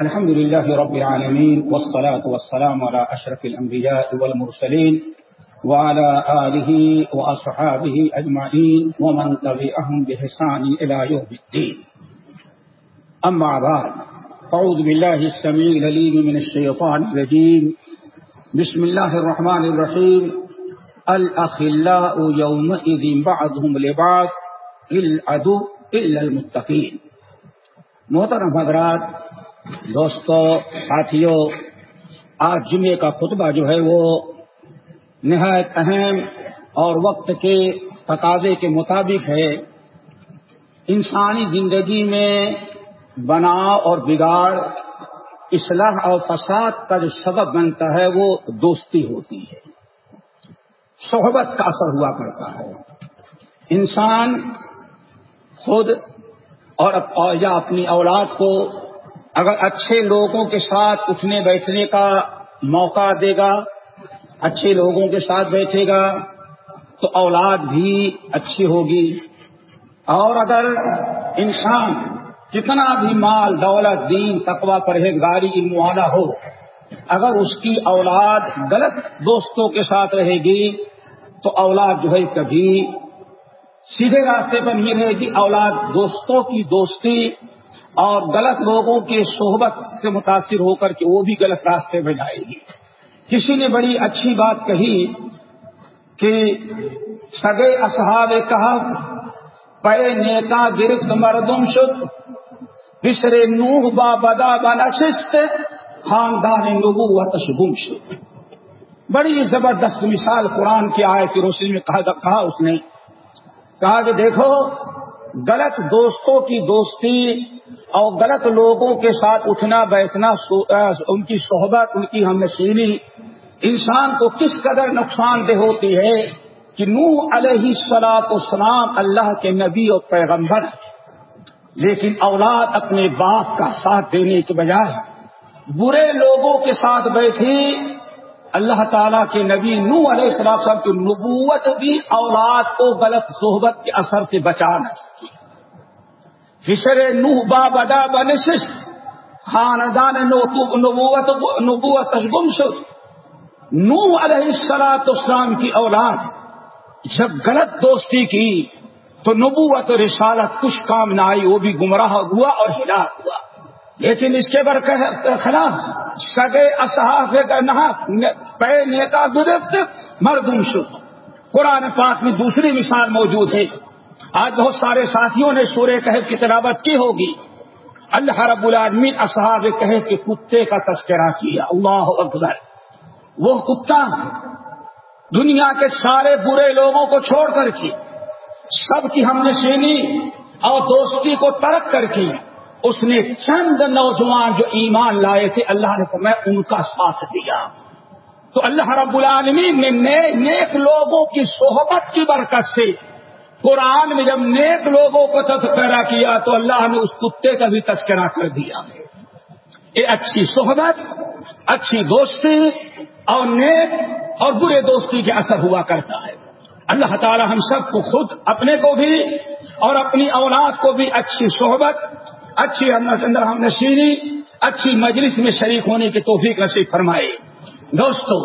الحمد لله رب العالمين والصلاة والسلام على أشرف الأنبياء والمرسلين وعلى آله وأصحابه أجمعين ومن تبعهم بحسان إلى يوم الدين. أما بعد فعوذ بالله السميع العليم من الشيطان الرجيم. بسم الله الرحمن الرحيم. الأخلاء يومئذ بعضهم لبعض. العدو إلا محترم حضرات، دوستو ساتھیوں آج جمعے کا خطبہ جو ہے وہ نہایت اہم اور وقت کے تقاضے کے مطابق ہے۔ انسانی زندگی میں بناؤ اور بگاڑ، اصلاح اور فساد کا جو سبب بنتا ہے وہ دوستی ہوتی ہے۔ صحبت کا اثر ہوا کرتا ہے۔ انسان خود اور یا اپنی اولاد کو اگر اچھے لوگوں کے ساتھ اٹھنے بیٹھنے کا موقع دے گا، اچھے لوگوں کے ساتھ بیٹھے گا، تو اولاد بھی اچھی ہوگی۔ اور اگر انسان کتنا بھی مال، دولت، دین تقوا پرہیزگاری معاہدہ ہو، اگر اس کی اولاد غلط دوستوں کے ساتھ رہے گی، تو اولاد جو ہے کبھی سیدھے راستے پر نہیں رہے گی اولاد دوستوں کی دوستی اور غلط لوگوں کی صحبت سے متاثر ہو کر کے وہ بھی غلط راستے پہ جائے گی۔ کسی نے بڑی اچھی بات کہی کہ سگے اصحاب کہا پے نیتا گرفت مردم شد۔ بسرے نوح با بدا بنشست خاندان نبوت شگم شد۔ بڑی زبردست مثال قرآن کی آئے کی روشنی میں کہا اس نے۔ کہا کہ دیکھو، غلط دوستوں کی دوستی اور غلط لوگوں کے ساتھ اٹھنا، بیٹھنا ان کی صحبت، ان کی ہم نشینی انسان کو کس قدر نقصان دہ ہوتی ہے کہ نوح علیہ سلاط اسلام اللہ کے نبی اور پیغمبر لیکن اولاد اپنے باپ کا ساتھ دینے کے بجائے، برے لوگوں کے ساتھ بیٹھی اللہ تعالیٰ کے نبی نو علیہ السلام صاحب کی نبوت بھی اولاد کو غلط صحبت کے اثر سے بچا نہ سکی فشر نو با بدا بنشت خاندان نبوت نبوت گم شد۔ نو علیہ السلاط اسلام کی اولاد جب غلط دوستی کی، تو نبوت رسالت کچھ کام نہ آئی، وہ بھی گمراہ ہوا اور ہلاک ہوا۔ لیکن اس کے بر خلاف سگے اصحاف پے نیتا گرفت مردم شد۔ قرآن پاک میں دوسری مثال موجود ہے۔ آج بہت سارے ساتھیوں نے سورہ کہف کی تلاوت کی ہوگی۔ اللہ رب العالمین اصحاب کہے کہ کتے کا تذکرہ کیا۔ اللہ اکبر۔ وہ کتا دنیا کے سارے برے لوگوں کو چھوڑ کر کے، سب کی ہم نشینی اور دوستی کو ترک کر کے اس نے چند نوجوان جو ایمان لائے تھے، اللہ نے فرمایا، ان کا ساتھ دیا۔ تو اللہ رب العالمین نے نیک لوگوں کی صحبت کی برکت سے قرآن میں جب نیک لوگوں کو تذکرہ کیا، تو اللہ نے اس کتے کا بھی تذکرہ کر دیا۔ یہ اچھی صحبت، اچھی دوستی اور نیک اور برے دوستی کے اثر ہوا کرتا ہے۔ اللہ تعالی ہم سب کو خود اپنے کو بھی اور اپنی اولاد کو بھی اچھی صحبت اچھی اندر ہم نشینی، اچھی مجلس میں شریک ہونے کی توفیق نصیب فرمائے دوستو،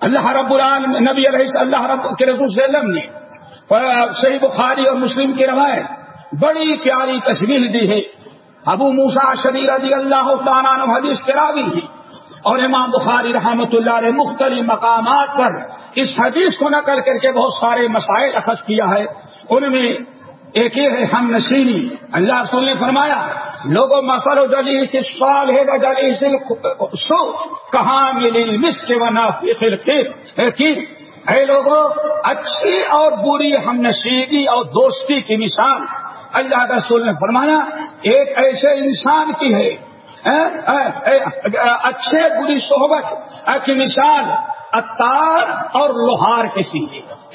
اللہ رب العالم نبی علیہ اللہ رب کے رسول صلی اللہ علیہ وسلم نے صحیح بخاری اور مسلم کی روایت بڑی پیاری تصویر دی ہے۔ ابو موسا شبیر رضی اللہ تعالیٰ حدیث کے راوی ہے اور امام بخاری رحمت اللہ علیہ مختلف مقامات پر اس حدیث کو نقل کر کے بہت سارے مسائل اخذ کیا ہے۔ ان میں ایک یہ ہے، ہم نشینی اللہ رسول نے فرمایا، لوگوں مسل و جلی سے سوال ہے جلی سے سو، کہاں ملی مس کے بنا اے لوگوں، اچھی اور بری ہم نشینی اور دوستی کی مثال۔ اللہ رسول نے فرمایا، ایک ایسے انسان کی ہے اچھے، بری صحبت کی مثال اتار اور لوہار کسی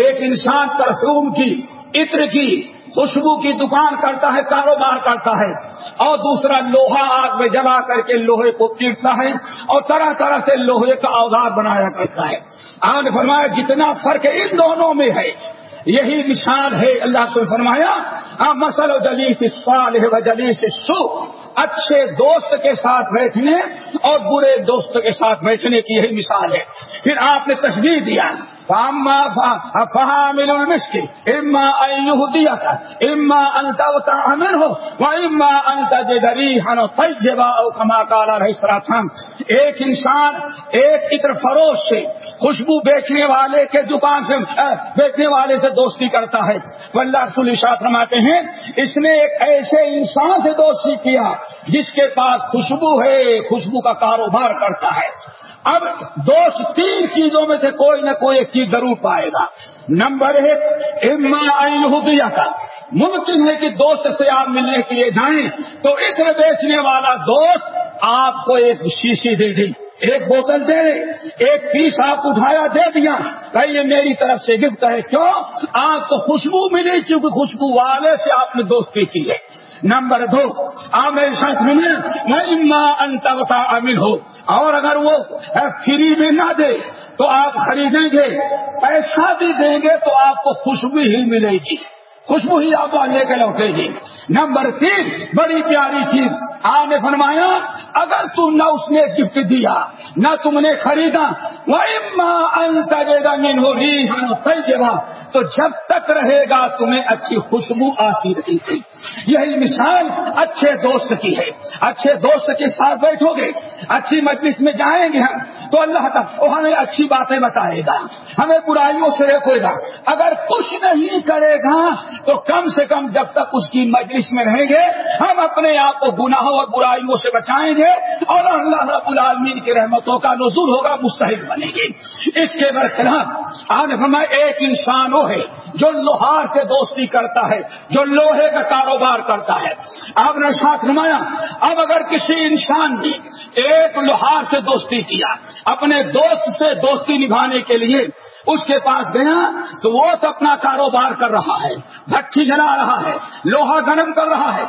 ایک انسان پرفیوم کی، عطر کی خوشبو کی دکان کرتا ہے، کاروبار کرتا ہے۔ اور دوسرا، لوہا آگ میں جلا کر کے لوہے کو پیٹتا ہے اور طرح طرح سے لوہے کا اوزار بنایا کرتا ہے۔ آپ نے فرمایا، جتنا فرق ان دونوں میں ہے، یہی مثال ہے۔ اللہ کو فرمایا مسل و جلیس صالح و جلیس سو۔ اچھے دوست کے ساتھ بیٹھنے اور برے دوست کے ساتھ بیٹھنے کی یہی مثال ہے۔ پھر آپ نے تصویر دیا۔ فہام المسک اما ایہدیہ کا اما انت امن ہو وہ اما انت جدری طیبہ او کما قال علیہ السلام ایک انسان ایک عطر فروش سے خوشبو بیچنے والے کے دکان سے بیچنے والے سے دوستی کرتا ہے۔ تو اللہ رسول اشاعت فرماتے ہیں، اس نے ایک ایسے انسان سے دوستی کیا جس کے پاس خوشبو ہے، خوشبو کا کاروبار کرتا ہے۔ اب دوست تین چیزوں میں سے کوئی نہ کوئی ایک چیز ضرور پائے گا۔ نمبر ایک، اما الدیہ کا ممکن ہے کہ دوست سے آپ ملنے کے لیے جائیں۔ تو عطر بیچنے والا دوست آپ کو ایک شیشی دے دی ایک بوتل دے ایک پیس آپ اٹھایا، دے دیا۔ کہ یہ میری طرف سے گفٹ ہے۔ کیوں؟ آپ کو خوشبو ملی، کیونکہ خوشبو والے سے آپ نے دوستی کی ہے۔ نمبر دو، آپ میرے ساتھ میں انتوتا امین ہو اور اگر وہ فری میں نہ دے تو آپ خریدیں گے، پیسہ بھی دیں گے تو آپ کو خوشبو ہی ملے گی۔ خوشبو ہی آپ لے کے لوٹے گی۔ نمبر تین، بڑی پیاری چیز، آپ نے فرمایا اگر تم نہ اس نے گفٹ دیا، نہ تم نے خریدا وہ ماں تو جب تک رہے گا تمہیں اچھی خوشبو آتی رہے گی۔ یہی مثال اچھے دوست کی ہے۔ اچھے دوست کے ساتھ بیٹھو گے، اچھی مجلس میں جائیں گے ہم، تو اللہ تعالیٰ ہمیں اچھی باتیں بتائے گا، ہمیں برائیوں سے روکے گا۔ اگر کچھ نہیں کرے گا، تو کم سے کم جب تک اس کی مجلس میں رہیں گے، ہم اپنے آپ کو گناہوں اور برائیوں سے بچائیں گے۔ اور اللہ رب العالمین کی رحمتوں کا نزول ہوگا، مستحق بنے گی۔ اس کے برخلاف آج ہمیں ایک انسان وہ ہے جو لوہار سے دوستی کرتا ہے، جو لوہے کا کاروبار کرتا ہے۔ آپ نے ساتھ نمایا اب اگر کسی انسان نے ایک لوہار سے دوستی کیا، اپنے دوست سے دوستی نبھانے کے لیے اس کے پاس گیا، تو وہ تو اپنا کاروبار کر رہا ہے، بھٹی جلا رہا ہے، لوہا گرم کر رہا ہے۔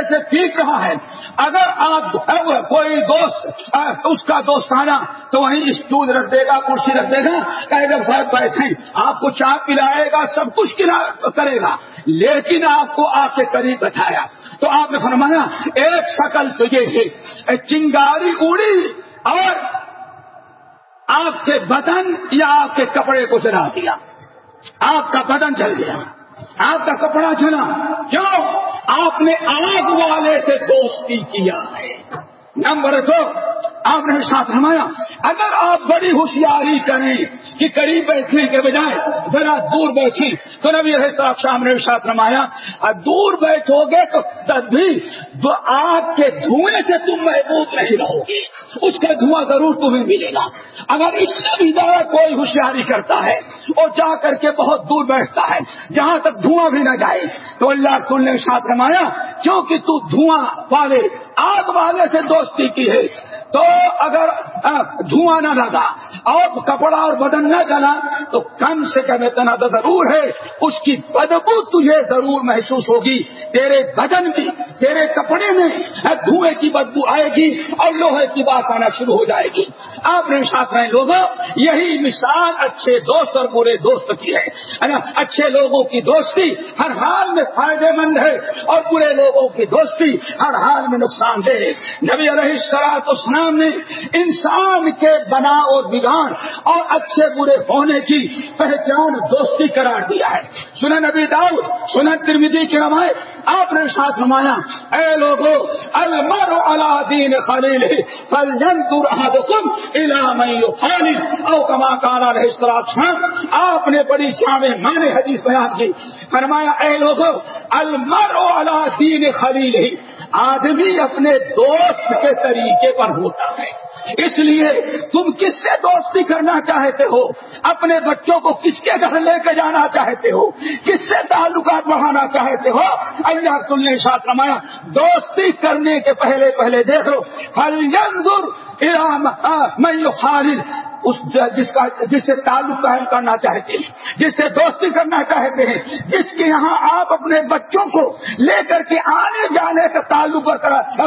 ہتھوڑے سے پیٹ رہا ہے۔ اگر آپ کوئی دوست، اس کا دوست آنا تو وہیں اسٹول رکھ دے گا، کرسی رکھ دے گا کہ جب صاحب بیٹھے آپ کو چاہ پلائے گا، سب کچھ کرے گا۔ لیکن آپ کو آپ کے قریب بٹھایا۔ تو آپ نے فرمایا، ایک شکل تو یہ ہے چنگاری اڑی اور آپ کے بدن یا آپ کے کپڑے کو چلا دیا۔ آپ کا بدن چل گیا۔ آپ کا کپڑا چلا کیوں آپ نے آگ والے سے دوستی کیا ہے۔ نمبر دو، آپ نے ساتھ رمایا اگر آپ بڑی ہوشیاری کریں کہ قریب بیٹھنے کے بجائے ذرا دور بیٹھی۔ تو نبی صاحب شام نے ساتھ رمایا اور دور بیٹھو گے تو تب بھی آپ کے دھوئیں سے تم محبوب نہیں رہو گے۔ اس کا دھواں ضرور تمہیں ملے گا۔ اگر اس سے بھی زیادہ کوئی ہوشیاری کرتا ہے اور جا کر کے بہت دور بیٹھتا ہے، جہاں تک دھواں بھی نہ جائے، تو اللہ کل نے ساتھ رمایا کیونکہ تو دھواں والے، آگ والے سے دوستی کی ہے تو اگر دھواں نہ لگا اور کپڑا اور بدن نہ چلا، تو کم سے کم اتنا تو ضرور ہے، اس کی بدبو تجھے ضرور محسوس ہوگی۔ تیرے بدن میں، تیرے کپڑے میں دھوئے کی بدبو آئے گی اور لوہے کی بات آنا شروع ہو جائے گی۔ آپ نے ساتھ رہے لوگوں، یہی مثال اچھے دوست اور برے دوست کی ہے۔ اچھے لوگوں کی دوستی ہر حال میں فائدے مند ہے اور برے لوگوں کی دوستی ہر حال میں نقصان دہ نبی علیہ السلام اسلام نے انسان کے بنا اور بگاڑ اور اچھے برے ہونے کی پہچان دوستی قرار دیا ہے۔ سنن نبی داؤ سنن ترمیدی کی روایت، آپ نے ساتھ نمایا اے لوگو المر اللہ دین خلیل فلجنتر احدکم الى من يخالف او کما قال علیہ الصلوۃ آپ نے بڑی جامع معنی حدیث بیان کی۔ فرمایا، اے لوگو المر اللہ دین خلیل آدمی اپنے دوست کے طریقے پر ہوتا ہے۔ اس لیے تم کس سے دوستی کرنا چاہتے ہو؟ اپنے بچوں کو کس کے گھر لے کے جانا چاہتے ہو؟ کس سے تعلقات بڑھانا چاہتے ہو؟ اللہ تم نے ساتھ رمایا دوستی کرنے کے پہلے پہلے دیکھ لو۔ میں خالد اس جس کا جس سے تعلق قائم کرنا چاہتے ہیں، جس سے دوستی کرنا چاہتے ہیں، جس کے یہاں آپ اپنے بچوں کو لے کر کے آنے جانے کا تعلق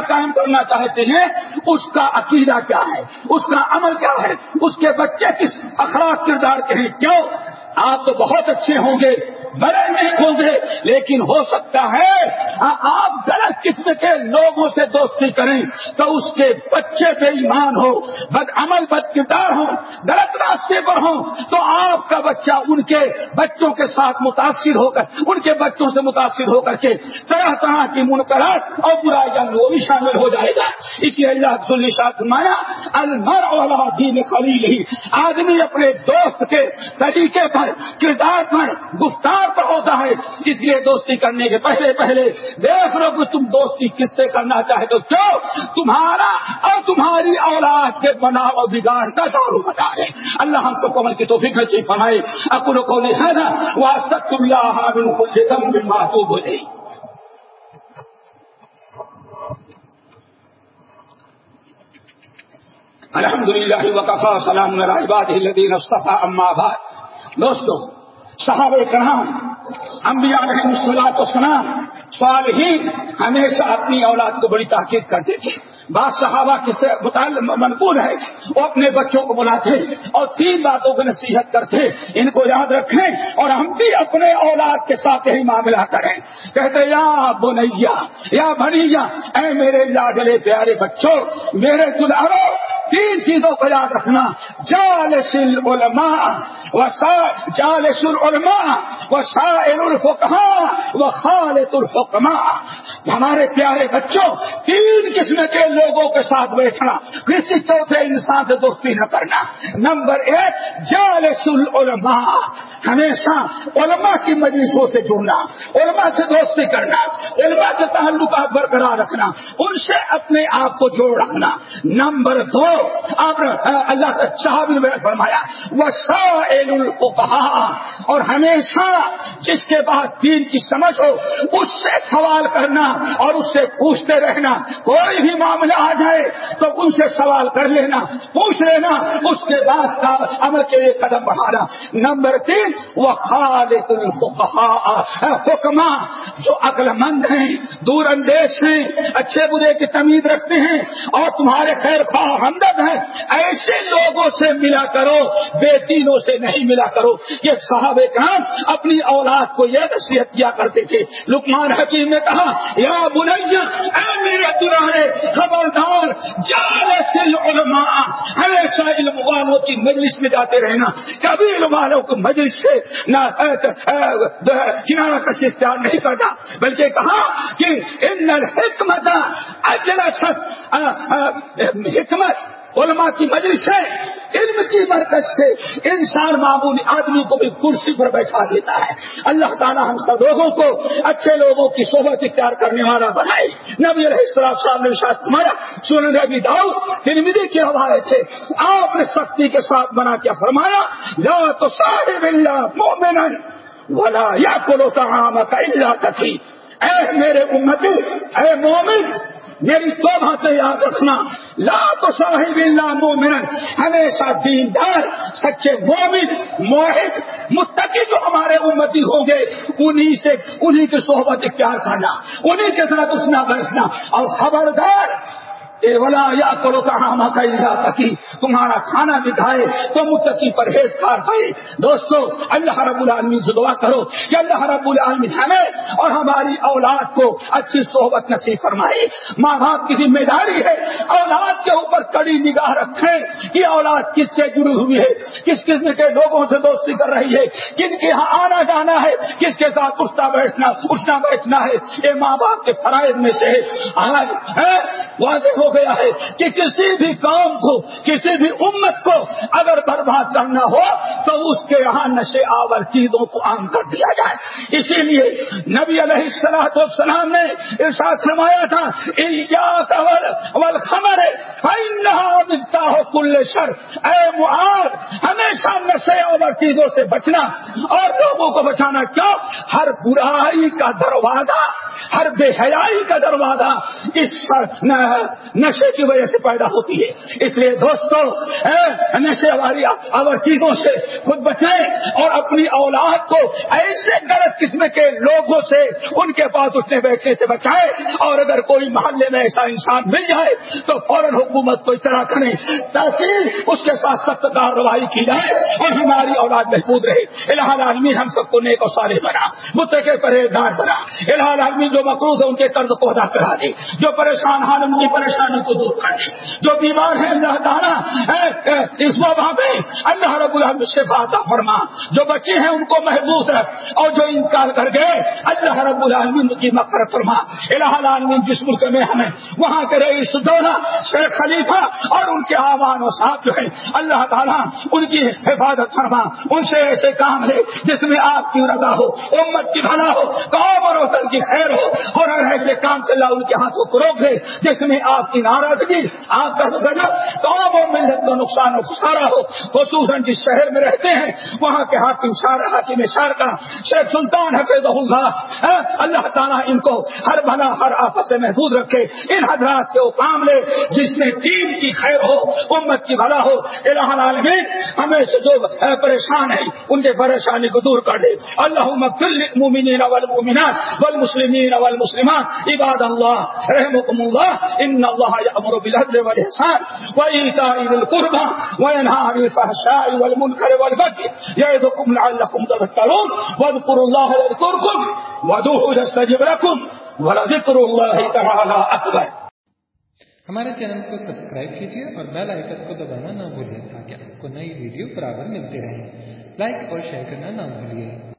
قائم کرنا چاہتے ہیں، اس کا عقیدہ کیا ہے؟ اس کا عمل کیا ہے؟ اس کے بچے کس اخلاق کردار کے ہیں؟ کیوں؟ آپ تو بہت اچھے ہوں گے۔ بڑے نہیں ہوں لیکن ہو سکتا ہے آپ غلط قسم کے لوگوں سے دوستی کریں تو اس کے بچے بے ایمان ہو بد عمل بد کردار ہو غلط راستے پر ہوں، تو آپ کا بچہ ان کے بچوں کے ساتھ متاثر ہو کر، ان کے بچوں سے متاثر ہو کر کے طرح طرح کی منقرات اور برائی وہ بھی شامل ہو جائے گا۔ اسی اللہ مایا المر اور دین خلیل ہی، آدمی اپنے دوست کے طریقے پر، کردار پر گفتار پر ہوتا ہے۔ اس لیے دوستی کرنے کے پہلے پہلے دیکھ لو کہ تم دوستی کس سے کرنا چاہے تو کیوں؟ تمہارا اور تمہاری اولاد کے بنا اور بگاڑ کا دور بتا ہے۔ اللہ ہم سب کو عمل کی تو فکر سے فرمائے۔ اکر کو نہیں ہے نا وہ سب تم یہاں بالکل محبوب ہو جائے الحمد للہ وقفا سلام الدین اما آباد دوستو صحابہ کرام، انبیاء علیہ السلاط و سلام صالحین ہمیشہ اپنی اولاد کو بڑی تاکید کرتے تھے۔ بات صحابہ کس منقول ہے۔ وہ اپنے بچوں کو بلاتے اور تین باتوں کی نصیحت کرتے ان کو یاد رکھیں اور ہم بھی اپنے اولاد کے ساتھ یہی معاملہ کریں۔ کہتے یا بنیا یا بنیا، اے میرے لاڈلے پیارے بچوں، میرے دلارو تین چیزوں کو یاد رکھنا۔ جال سل علما و جال سل علما و شاعر الفقہ و خالد الحکما ہمارے پیارے بچوں، تین قسم کے لوگوں کے ساتھ بیٹھنا۔ کسی چوتھے انسان سے دوستی نہ کرنا۔ نمبر ایک جال سل علما ہمیشہ علماء کی مجلسوں سے جڑنا، علماء سے دوستی کرنا، علماء سے تعلقات برقرار رکھنا، ان سے اپنے آپ کو جوڑ رکھنا۔ نمبر دو آپ اللہ کا چاہ فرمایا وہ الفقہا، اور ہمیشہ جس کے بعد دین کی سمجھ ہو، اس سے سوال کرنا اور اس سے پوچھتے رہنا۔ کوئی بھی معاملہ آ جائے تو ان سے سوال کر لینا، پوچھ لینا، اس کے بعد کا عمل کے لیے قدم بڑھانا۔ نمبر تین وہ خالد الفقہا حکما جو عقل مند ہیں، دور اندیش ہیں، اچھے برے کی تمیز رکھتے ہیں، اور تمہارے خیر خواہ ہمدرد ہیں۔ ایسے لوگوں سے ملا کرو بے دینوں سے نہیں ملا کرو۔ یہ صاحب کام اپنی اولاد کو یہ نصیحت کیا کرتے تھے؟ لکمان حکیم نے کہا، یا بنیا اے میرے درانے خبردار جال علماء ہمیشہ علم والوں کی مجلس میں جاتے رہنا۔ کبھی علم والوں کو مجلس سے نہ کنارہ کشی اختیار نہیں کرتا بلکہ کہا کہ، ان حکمت حکمت علماء کی مجلس ہے، علم کی برکت سے انسان معمولی آدمی کو بھی کرسی پر بیٹھا دیتا ہے۔ اللہ تعالیٰ ہم سب لوگوں کو اچھے لوگوں کی صحبت اختیار کرنے والا بنائے۔ نبی علیہ السلام صاحب نے شاید تمہارا سننے بھی داؤ ترمیدی کے حوالے سے آپ نے سختی کے ساتھ بنا کیا، فرمایا یا تو صاحب اللہ مومن ولا یا کلو کہاں اللہ تھی اے میرے امتی، اے مومن میری توبہ سے یاد رکھنا۔ لا تو صاحب اللہ مومن ہمیشہ دیندار، سچے مومن موہد متقی جو ہمارے امتی ہوں گے، انہی سے، انہی کی صحبت اختیار کرنا، انہی کے ساتھ اٹھنا، بیٹھنا۔ اور خبردار ولا یا کرو کہاں تکی، تمہارا کھانا بھی کھائے تو متقی پرہیز کار کھائے دوستو، اللہ رب العالمین سے دعا کرو کہ اللہ رب العالمین ہمیں اور ہماری اولاد کو اچھی صحبت نصیب فرمائے۔ ماں باپ کی ذمہ داری ہے اولاد کے اوپر کڑی نگاہ رکھیں کہ اولاد کس سے جڑی ہوئی ہے، کس قسم کے لوگوں سے دوستی کر رہی ہے، کن کے یہاں آنا جانا ہے، کس کے ساتھ اٹھنا بیٹھنا اٹھنا بیٹھنا ہے۔ یہ ماں باپ کے فرائض میں سے آج ہاں، واضح ہو گیا ہے کہ کسی بھی قوم کو، کسی بھی امت کو اگر برباد کرنا ہو تو اس کے یہاں نشے آور چیزوں کو عام کر دیا جائے۔ اسی لیے نبی علیہ السلاۃ والسلام نے ارشاد فرمایا تھا خبر ہو کل شر۔ اے معاذ، ہمیشہ نشے آور چیزوں سے بچنا اور لوگوں کو بچانا کیوں؟ ہر برائی کا دروازہ، ہر بے حیائی کا دروازہ اس نشے کی وجہ سے پیدا ہوتی ہے۔ اس لیے دوستوں نشے والی اور چیزوں سے خود بچائیں اور اپنی اولاد کو ایسے غلط قسم کے لوگوں سے ان کے پاس اٹھنے بیٹھنے سے بچائے اور اگر کوئی محلے میں ایسا انسان مل جائے تو فوراً حکومت کو اطلاع کریں تاکہ اس کے ساتھ سخت کارروائی کی جائے اور ہماری اولاد محفوظ رہے۔ الحال عالمی ہم سب کو نیک و سارے بنا مت کے پرہیزگار بنا۔ الحال عالمی جو مقروض ہے، ان کے قرض کو ادا کرا دے۔ جو پریشان حال ان کی پریشانی کو دور کر دے۔ جو بیمار ہے، اللہ تعالیٰ اس وبا میں اللہ رب الحمد سے فرما۔ جو بچے ہیں، ان کو محبوب رکھ۔ اور جو انکار کر گئے، اللہ رب العالمین کی مفرت فرما۔ الہ العالمین، جس ملک میں ہمیں وہاں کے رئیس دولہ، شیخ خلیفہ اور ان کے آوان و صاحب جو ہے اللہ تعالیٰ ان کی حفاظت فرما۔ ان سے ایسے کام لے جس میں آپ کی رضا ہو، امت کی بھلا ہو، قوم اور وطن کی خیر ہو۔ اور ایسے کام سے اللہ ان کے ہاتھوں کو روک دے جس میں آپ کی ناراضگی، آپ کا قوم اور ملت کا نقصان و خسارا ہو۔ خصوصاً جس شہر میں رہتے ہیں، وہاں کے حاکم شار حاکم شار کا شیخ سلطان حفیظ اللہ ہاں، اللہ تعالیٰ ان کو ہر بھلا، ہر آپس سے محفوظ رکھے، ان حضرات سے وہ کام لے۔ جس میں دین کی خیر ہو، امت کی بھلا ہو، الہ العالمین، ہمیں سے جو پریشان ہیں، ان کے پریشانی کو دور کر دے۔ اللہ المؤمنین والمؤمنات والمسلمین والمسلمات، عباد اللہ رحمكم الله ان اللہ الله يأمر بالعدل والاحسان وإيتاء ذي القربى وينهى عن الفحشاء والمنكر والبغي يعظكم لعلكم تذكرون واذكروا الله يذكركم ودوه يستجب لكم ولذكر الله تعالى أكبر ہمارے چینل کو سبسکرائب کیجیے اور بیل آئکن کو دبانا نہ بھولیں تاکہ آپ کو نئی ویڈیو برابر ملتے رہیں لائک اور شیئر کرنا نہ بھولیے۔